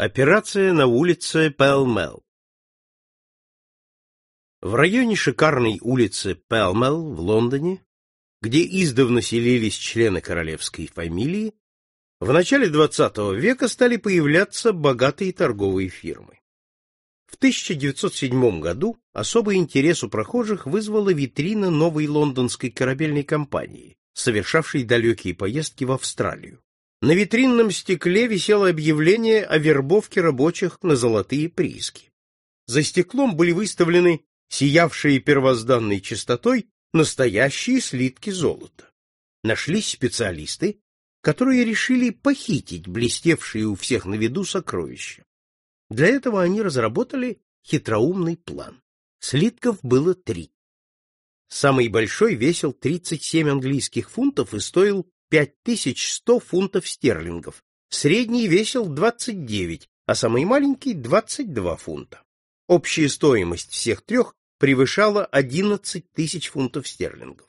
Операция на улице Пэлмел. В районе шикарной улицы Пэлмел в Лондоне, где издавна селились члены королевской фамилии, в начале XX века стали появляться богатые торговые фирмы. В 1907 году особый интерес у прохожих вызвала витрина новой лондонской корабельной компании, совершавшей далекие поездки в Австралию. На витринном стекле висело объявление о вербовке рабочих на золотые прииски. За стеклом были выставлены сиявшие первозданной чистотой настоящие слитки золота. Нашлись специалисты, которые решили похитить блестевшие у всех на виду сокровища. Для этого они разработали хитроумный план. Слитков было три. Самый большой весил 37 английских фунтов и стоил 5100 фунтов стерлингов, средний весил 29, а самый маленький 22 фунта. Общая стоимость всех трех превышала 11 тысяч фунтов стерлингов.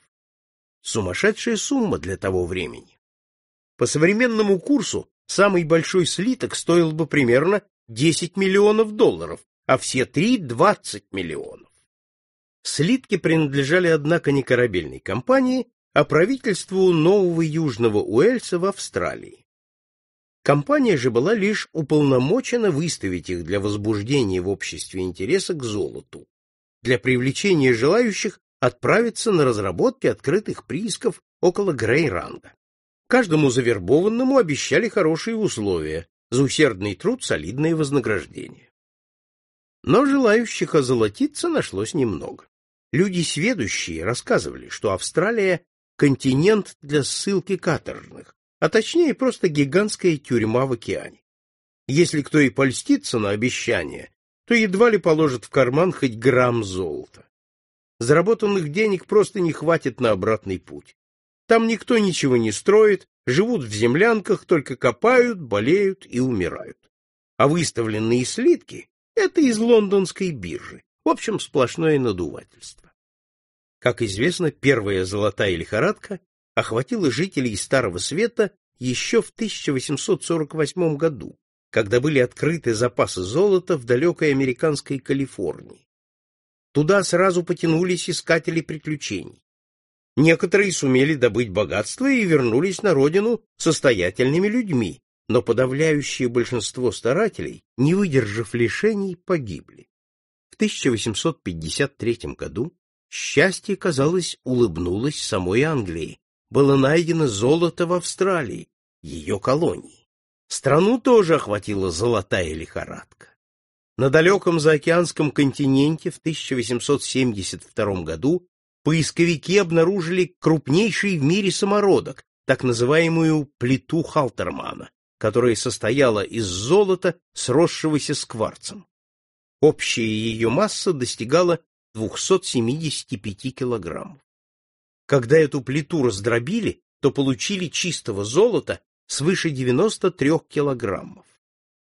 Сумасшедшая сумма для того времени. По современному курсу самый большой слиток стоил бы примерно 10 миллионов долларов, а все три — 20 миллионов. Слитки принадлежали, однако, не корабельной компании, а правительству Нового Южного Уэльса в Австралии. Компания же была лишь уполномочена выставить их для возбуждения в обществе интереса к золоту, для привлечения желающих отправиться на разработки открытых приисков около Грейранда. Каждому завербованному обещали хорошие условия, за усердный труд солидное вознаграждение. Но желающих озолотиться нашлось немного. Люди сведущие рассказывали, что Австралия континент для ссылки каторжных, а точнее просто гигантская тюрьма в океане. Если кто и польстится на обещание, то едва ли положит в карман хоть грамм золота. Заработанных денег просто не хватит на обратный путь. Там никто ничего не строит, живут в землянках, только копают, болеют и умирают. А выставленные слитки — это из лондонской биржи. В общем, сплошное надувательство. Как известно, первая золотая лихорадка охватила жителей Старого Света еще в 1848 году, когда были открыты запасы золота в далекой американской Калифорнии. Туда сразу потянулись искатели приключений. Некоторые сумели добыть богатство и вернулись на родину состоятельными людьми, но подавляющее большинство старателей, не выдержав лишений, погибли. В 1853 году Счастье, казалось, улыбнулось самой Англии. Было найдено золото в Австралии, ее колонии. Страну тоже охватила золотая лихорадка. На далеком заокеанском континенте в 1872 году поисковики обнаружили крупнейший в мире самородок, так называемую плиту Халтермана, которая состояла из золота, сросшегося с кварцем. Общая ее масса достигала 275 килограммов. Когда эту плиту раздробили, то получили чистого золота свыше 93 килограммов.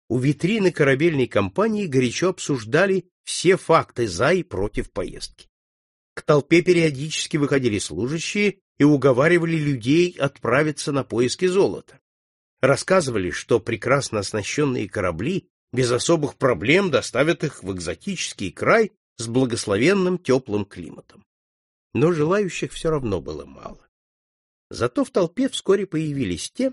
У витрины корабельной компании горячо обсуждали все факты за и против поездки. К толпе периодически выходили служащие и уговаривали людей отправиться на поиски золота. Рассказывали, что прекрасно оснащенные корабли без особых проблем доставят их в экзотический край с благословенным теплым климатом. Но желающих все равно было мало. Зато в толпе вскоре появились те,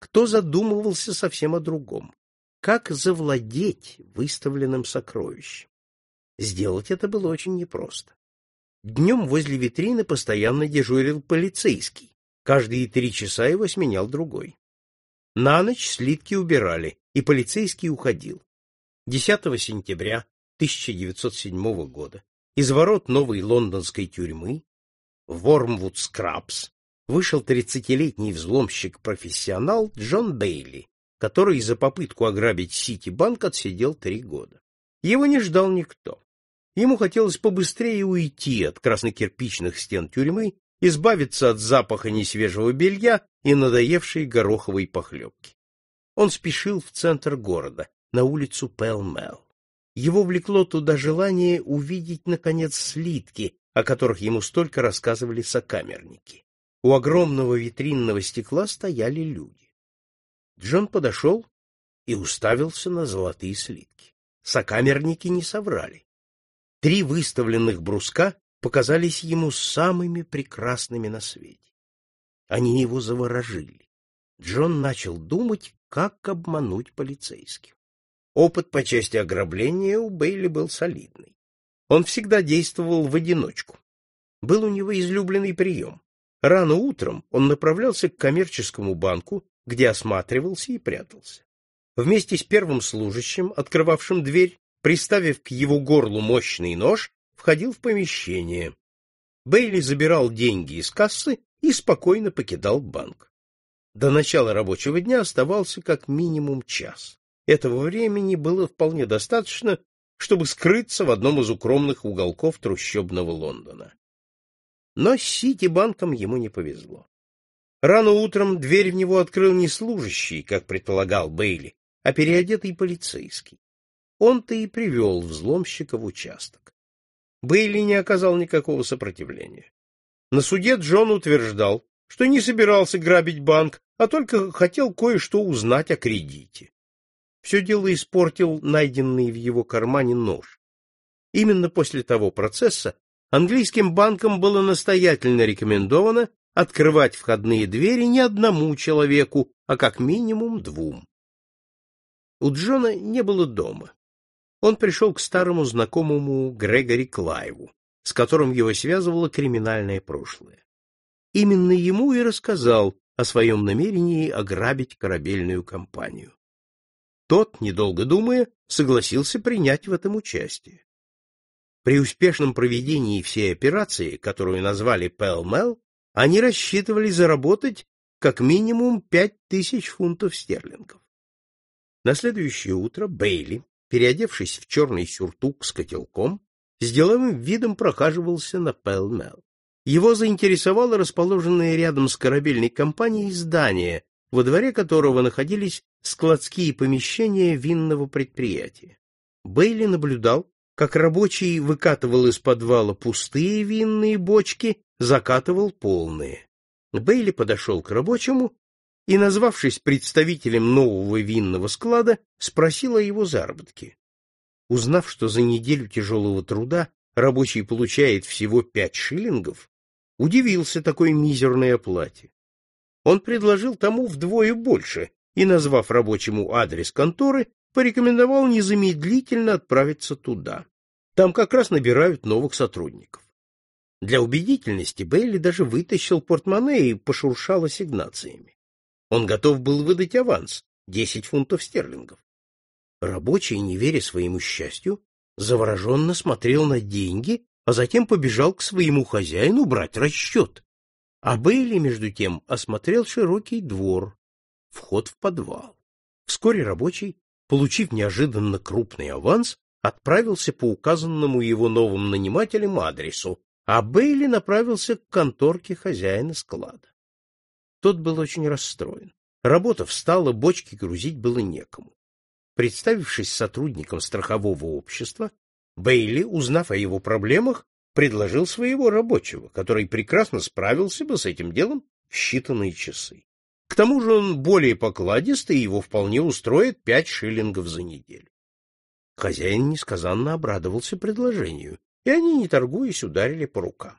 кто задумывался совсем о другом. Как завладеть выставленным сокровищем? Сделать это было очень непросто. Днем возле витрины постоянно дежурил полицейский. Каждые три часа его сменял другой. На ночь слитки убирали, и полицейский уходил. 10 сентября 1907 года из ворот новой лондонской тюрьмы Вормвуд Скрабс вышел 30-летний взломщик-профессионал Джон Бейли, который за попытку ограбить Сити-банк отсидел три года. Его не ждал никто. Ему хотелось побыстрее уйти от краснокирпичных стен тюрьмы, избавиться от запаха несвежего белья и надоевшей гороховой похлебки. Он спешил в центр города, на улицу Пэл-Мэл. Его влекло туда желание увидеть, наконец, слитки, о которых ему столько рассказывали сокамерники. У огромного витринного стекла стояли люди. Джон подошел и уставился на золотые слитки. Сокамерники не соврали. Три выставленных бруска показались ему самыми прекрасными на свете. Они его заворожили. Джон начал думать, как обмануть полицейских. Опыт по части ограбления у Бейли был солидный. Он всегда действовал в одиночку. Был у него излюбленный прием. Рано утром он направлялся к коммерческому банку, где осматривался и прятался. Вместе с первым служащим, открывавшим дверь, приставив к его горлу мощный нож, входил в помещение. Бейли забирал деньги из кассы и спокойно покидал банк. До начала рабочего дня оставался как минимум час. Этого времени было вполне достаточно, чтобы скрыться в одном из укромных уголков трущобного Лондона. Но с Сити-банком ему не повезло. Рано утром дверь в него открыл не служащий, как предполагал Бейли, а переодетый полицейский. Он-то и привел взломщика в участок. Бейли не оказал никакого сопротивления. На суде Джон утверждал, что не собирался грабить банк, а только хотел кое-что узнать о кредите. Все дело испортил найденный в его кармане нож. Именно после того процесса английским банкам было настоятельно рекомендовано открывать входные двери не одному человеку, а как минимум двум. У Джона не было дома. Он пришел к старому знакомому Грегори Клайву, с которым его связывало криминальное прошлое. Именно ему и рассказал о своем намерении ограбить корабельную компанию. Тот, недолго думая, согласился принять в этом участие. При успешном проведении всей операции, которую назвали Пэл-Мэл, они рассчитывали заработать как минимум пять тысяч фунтов стерлингов. На следующее утро Бейли, переодевшись в черный сюртук с котелком, с деловым видом прохаживался на Пэл-Мэл. Его заинтересовало расположенное рядом с корабельной компанией здание, во дворе которого находились складские помещения винного предприятия. Бейли наблюдал, как рабочий выкатывал из подвала пустые винные бочки, закатывал полные. Бейли подошел к рабочему и, назвавшись представителем нового винного склада, спросил о его заработке. Узнав, что за неделю тяжелого труда рабочий получает всего пять шиллингов, удивился такой мизерной оплате. Он предложил тому вдвое больше и, назвав рабочему адрес конторы, порекомендовал незамедлительно отправиться туда. Там как раз набирают новых сотрудников. Для убедительности Бейли даже вытащил портмоне и пошуршал ассигнациями. Он готов был выдать аванс — десять фунтов стерлингов. Рабочий, не веря своему счастью, завороженно смотрел на деньги, а затем побежал к своему хозяину брать расчет. А Бейли, между тем, осмотрел широкий двор, вход в подвал. Вскоре рабочий, получив неожиданно крупный аванс, отправился по указанному его новым нанимателям адресу, а Бейли направился к конторке хозяина склада. Тот был очень расстроен. Работа встала, бочки грузить было некому. Представившись сотрудником страхового общества, Бейли, узнав о его проблемах, предложил своего рабочего, который прекрасно справился бы с этим делом в считанные часы. К тому же он более покладистый, и его вполне устроит пять шиллингов за неделю. Хозяин несказанно обрадовался предложению, и они, не торгуясь, ударили по рукам.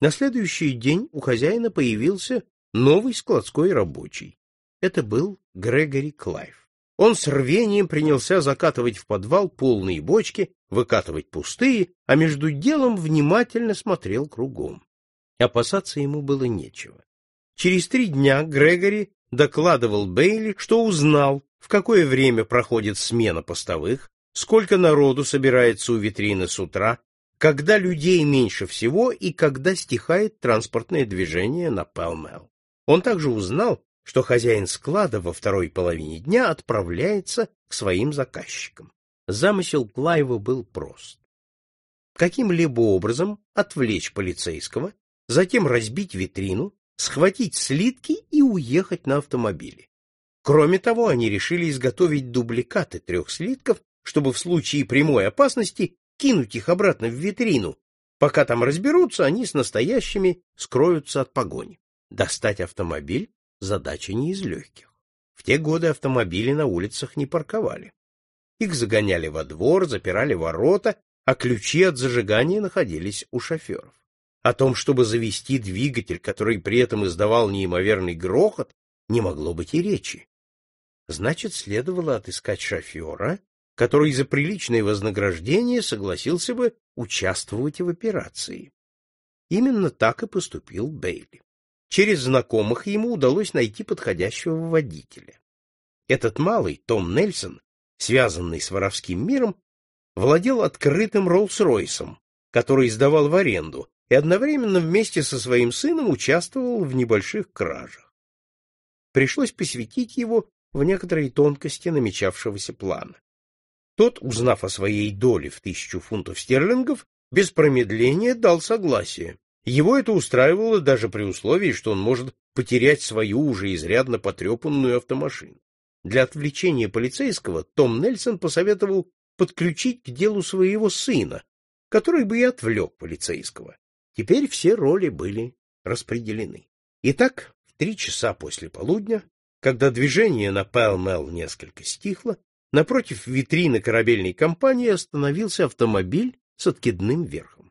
На следующий день у хозяина появился новый складской рабочий. Это был Грегори Клайв. Он с рвением принялся закатывать в подвал полные бочки, выкатывать пустые, а между делом внимательно смотрел кругом. Опасаться ему было нечего. Через три дня Грегори докладывал Бейли, что узнал, в какое время проходит смена постовых, сколько народу собирается у витрины с утра, когда людей меньше всего и когда стихает транспортное движение на Пэлмэл. Он также узнал, что хозяин склада во второй половине дня отправляется к своим заказчикам. Замысел Клайва был прост. Каким-либо образом отвлечь полицейского, затем разбить витрину, схватить слитки и уехать на автомобиле. Кроме того, они решили изготовить дубликаты трех слитков, чтобы в случае прямой опасности кинуть их обратно в витрину. Пока там разберутся, они с настоящими скроются от погони. Достать автомобиль — задача не из легких. В те годы автомобили на улицах не парковали. Их загоняли во двор, запирали ворота, а ключи от зажигания находились у шоферов. О том, чтобы завести двигатель, который при этом издавал неимоверный грохот, не могло быть и речи. Значит, следовало отыскать шофера, который за приличное вознаграждение согласился бы участвовать в операции. Именно так и поступил Бейли. Через знакомых ему удалось найти подходящего водителя. Этот малый, Том Нельсон, связанный с воровским миром, владел открытым Роллс-Ройсом, который сдавал в аренду, и одновременно вместе со своим сыном участвовал в небольших кражах. Пришлось посвятить его в некоторые тонкости намечавшегося плана. Тот, узнав о своей доле в тысячу фунтов стерлингов, без промедления дал согласие. Его это устраивало даже при условии, что он может потерять свою уже изрядно потрепанную автомашину. Для отвлечения полицейского Том Нельсон посоветовал подключить к делу своего сына, который бы и отвлек полицейского. Теперь все роли были распределены. Итак, в три часа после полудня, когда движение на Пэл-Мэл несколько стихло, напротив витрины корабельной компании остановился автомобиль с откидным верхом.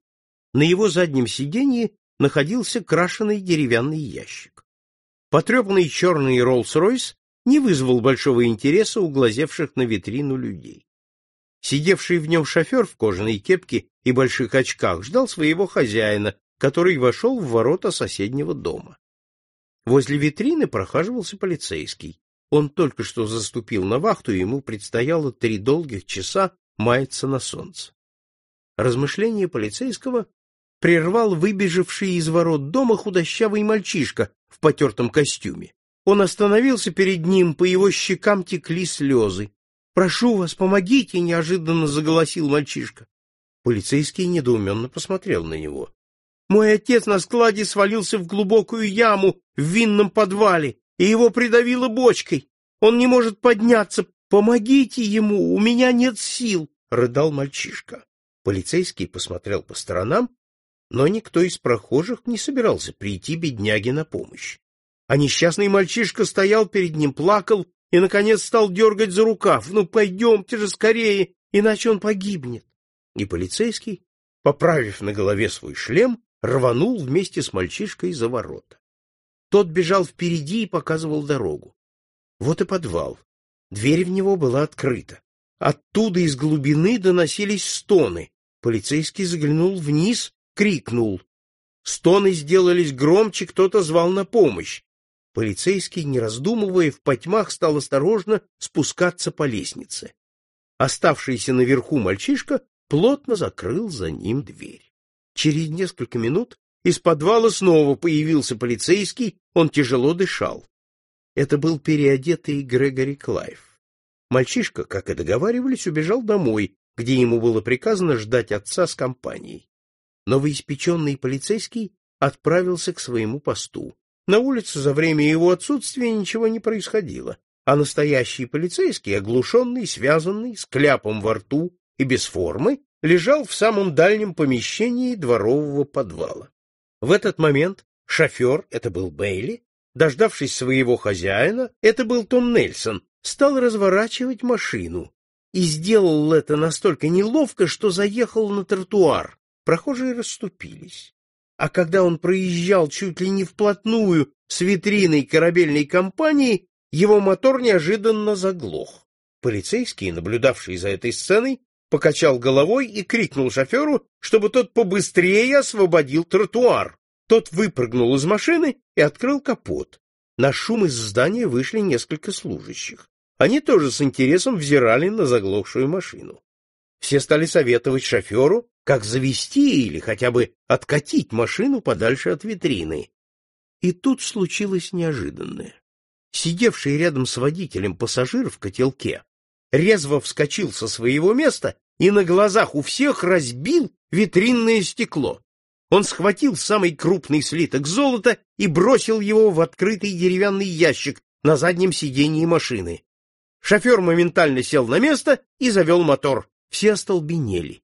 На его заднем сиденье находился крашеный деревянный ящик. Потрепанный черный Роллс-Ройс не вызвал большого интереса у глазевших на витрину людей. Сидевший в нем шофер в кожаной кепке и больших очках ждал своего хозяина, который вошел в ворота соседнего дома. Возле витрины прохаживался полицейский. Он только что заступил на вахту, и ему предстояло три долгих часа маяться на солнце. Размышление полицейского прервал выбежавший из ворот дома худощавый мальчишка в потертом костюме. Он остановился перед ним, по его щекам текли слезы. Прошу вас, помогите, неожиданно заголосил мальчишка. Полицейский недоуменно посмотрел на него. Мой отец на складе свалился в глубокую яму в винном подвале, и его придавило бочкой. Он не может подняться. Помогите ему, у меня нет сил, рыдал мальчишка. Полицейский посмотрел по сторонам, но никто из прохожих не собирался прийти бедняге на помощь. А несчастный мальчишка стоял перед ним, плакал и, наконец, стал дергать за рукав. «Ну, пойдемте же скорее, иначе он погибнет!» И полицейский, поправив на голове свой шлем, рванул вместе с мальчишкой за ворота. Тот бежал впереди и показывал дорогу. Вот и подвал. Дверь в него была открыта. Оттуда из глубины доносились стоны. Полицейский заглянул вниз, крикнул. Стоны сделались громче, кто-то звал на помощь. Полицейский, не раздумывая, в потьмах стал осторожно спускаться по лестнице. Оставшийся наверху мальчишка плотно закрыл за ним дверь. Через несколько минут из подвала снова появился полицейский, он тяжело дышал. Это был переодетый Грегори Клайв. Мальчишка, как и договаривались, убежал домой, где ему было приказано ждать отца с компанией. Новоиспеченный полицейский отправился к своему посту. На улице за время его отсутствия ничего не происходило, а настоящий полицейский, оглушенный, связанный, с кляпом во рту и без формы, лежал в самом дальнем помещении дворового подвала. В этот момент шофер, это был Бейли, дождавшись своего хозяина, это был Том Нельсон, стал разворачивать машину и сделал это настолько неловко, что заехал на тротуар. Прохожие расступились а когда он проезжал чуть ли не вплотную с витриной корабельной компании, его мотор неожиданно заглох. Полицейский, наблюдавший за этой сценой, покачал головой и крикнул шоферу, чтобы тот побыстрее освободил тротуар. Тот выпрыгнул из машины и открыл капот. На шум из здания вышли несколько служащих. Они тоже с интересом взирали на заглохшую машину. Все стали советовать шоферу, как завести или хотя бы откатить машину подальше от витрины. И тут случилось неожиданное. Сидевший рядом с водителем пассажир в котелке резво вскочил со своего места и на глазах у всех разбил витринное стекло. Он схватил самый крупный слиток золота и бросил его в открытый деревянный ящик на заднем сидении машины. Шофер моментально сел на место и завел мотор. Все остолбенели.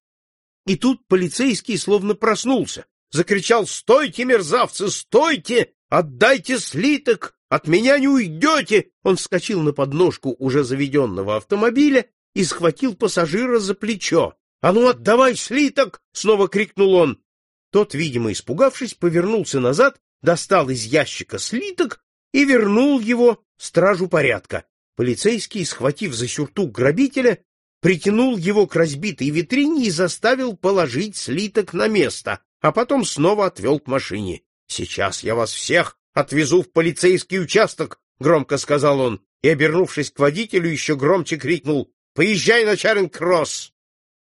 И тут полицейский словно проснулся, закричал «Стойте, мерзавцы, стойте! Отдайте слиток! От меня не уйдете! Он вскочил на подножку уже заведенного автомобиля и схватил пассажира за плечо. — А ну, отдавай слиток! — снова крикнул он. Тот, видимо, испугавшись, повернулся назад, достал из ящика слиток и вернул его стражу порядка. Полицейский, схватив за сюртук грабителя, притянул его к разбитой витрине и заставил положить слиток на место, а потом снова отвел к машине. — Сейчас я вас всех отвезу в полицейский участок, — громко сказал он, и, обернувшись к водителю, еще громче крикнул, — Поезжай на Чаринг-Кросс!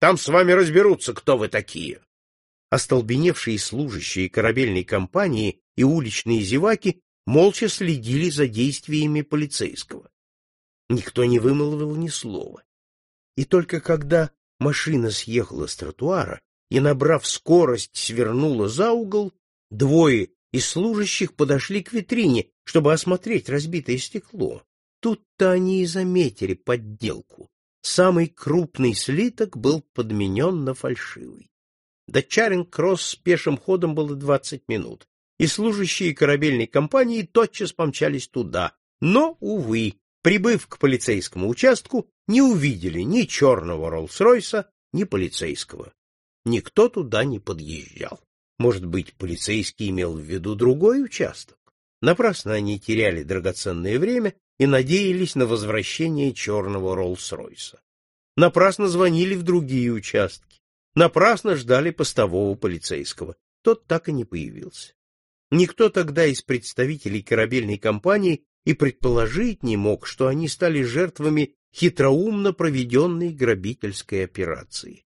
Там с вами разберутся, кто вы такие. Остолбеневшие служащие корабельной компании и уличные зеваки молча следили за действиями полицейского. Никто не вымолвил ни слова. И только когда машина съехала с тротуара и, набрав скорость, свернула за угол, двое из служащих подошли к витрине, чтобы осмотреть разбитое стекло. Тут-то они и заметили подделку. Самый крупный слиток был подменен на фальшивый. До Чаринг-Кросс с пешим ходом было двадцать минут, и служащие корабельной компании тотчас помчались туда. Но, увы, прибыв к полицейскому участку, не увидели ни черного Роллс-Ройса, ни полицейского. Никто туда не подъезжал. Может быть, полицейский имел в виду другой участок? Напрасно они теряли драгоценное время и надеялись на возвращение черного Роллс-Ройса. Напрасно звонили в другие участки. Напрасно ждали постового полицейского. Тот так и не появился. Никто тогда из представителей корабельной компании и предположить не мог, что они стали жертвами хитроумно проведенной грабительской операции.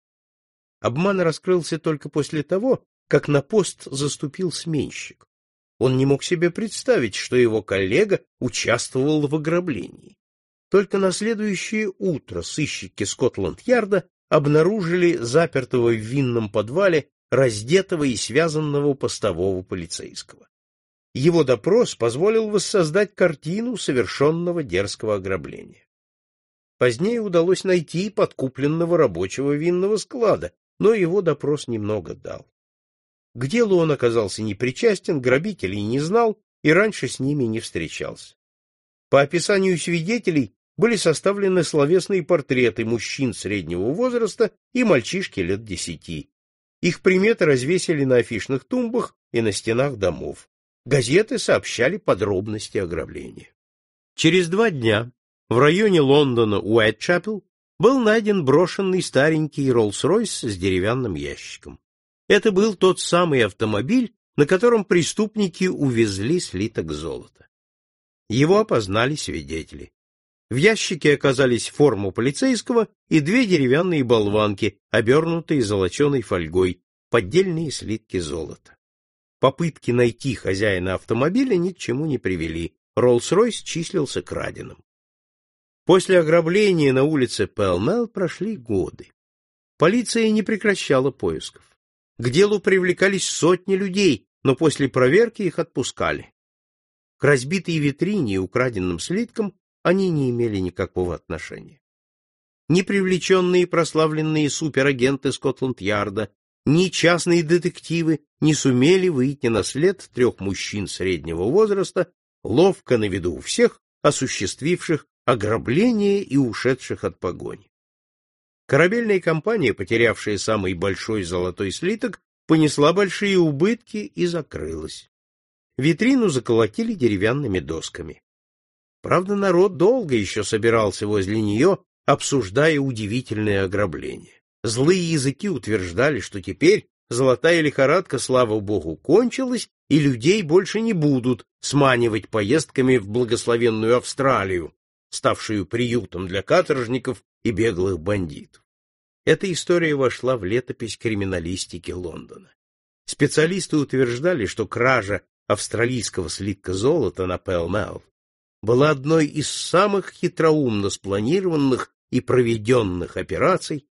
Обман раскрылся только после того, как на пост заступил сменщик. Он не мог себе представить, что его коллега участвовал в ограблении. Только на следующее утро сыщики Скотланд-Ярда обнаружили запертого в винном подвале раздетого и связанного постового полицейского. Его допрос позволил воссоздать картину совершенного дерзкого ограбления. Позднее удалось найти подкупленного рабочего винного склада, но его допрос немного дал. К делу он оказался непричастен, грабителей не знал и раньше с ними не встречался. По описанию свидетелей были составлены словесные портреты мужчин среднего возраста и мальчишки лет десяти. Их приметы развесили на афишных тумбах и на стенах домов. Газеты сообщали подробности ограбления. Через два дня в районе Лондона Уайтчапел был найден брошенный старенький Роллс-Ройс с деревянным ящиком. Это был тот самый автомобиль, на котором преступники увезли слиток золота. Его опознали свидетели. В ящике оказались форма полицейского и две деревянные болванки, обернутые золоченой фольгой, поддельные слитки золота. Попытки найти хозяина автомобиля ни к чему не привели. Роллс-Ройс числился краденым. После ограбления на улице Пэлмел прошли годы. Полиция не прекращала поисков. К делу привлекались сотни людей, но после проверки их отпускали. К разбитой витрине и украденным слиткам они не имели никакого отношения. Ни привлеченные и прославленные суперагенты Скотланд-Ярда, ни частные детективы не сумели выйти на след трех мужчин среднего возраста, ловко на виду у всех, осуществивших ограбление и ушедших от погони. Корабельная компания, потерявшая самый большой золотой слиток, понесла большие убытки и закрылась. Витрину заколотили деревянными досками. Правда, народ долго еще собирался возле нее, обсуждая удивительное ограбление. Злые языки утверждали, что теперь золотая лихорадка, слава богу, кончилась, и людей больше не будут сманивать поездками в благословенную Австралию, ставшую приютом для каторжников и беглых бандитов. Эта история вошла в летопись криминалистики Лондона. Специалисты утверждали, что кража австралийского слитка золота на Пэлмэл была одной из самых хитроумно спланированных и проведенных операций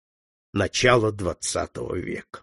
начала XX века.